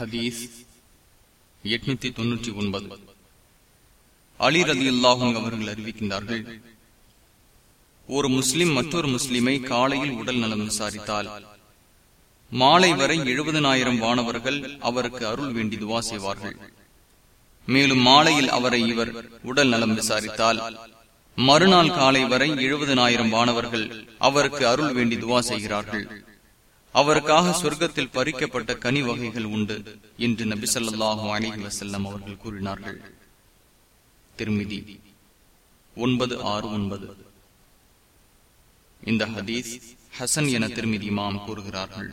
ஹதீஸ் எட்நூத்தி தொன்னூற்றி ஒன்பது. அலி ரதி அல்லாஹும் அவர்கள் அறிவிக்கின்றார்கள் ஒரு முஸ்லிம் மற்றொரு முஸ்லிமை காலையில் உடல் நலம் விசாரித்தால் மாலை வரை எழுபதனாயிரம் வானவர்கள் அவருக்கு அருள் வேண்டி துவா செய்வார்கள். மேலும் மாலையில் அவரை இவர் உடல் நலம் விசாரித்தால் மறுநாள் காலை வரை எழுபதனாயிரம் வானவர்கள் அவருக்கு அருள் வேண்டி துவா செய்கிறார்கள். அவருக்காக சொர்க்கத்தில் பறிக்கப்பட்ட கனி வகைகள் உண்டு என்று நபி சொல்லாஹு அலிஹி வசல்லம் அவர்கள் கூறினார்கள். திருமிதி ஒன்பது ஆறு ஒன்பது. இந்த ஹதீஸ் ஹசன் என திருமிதி மாம் கூறுகிறார்கள்.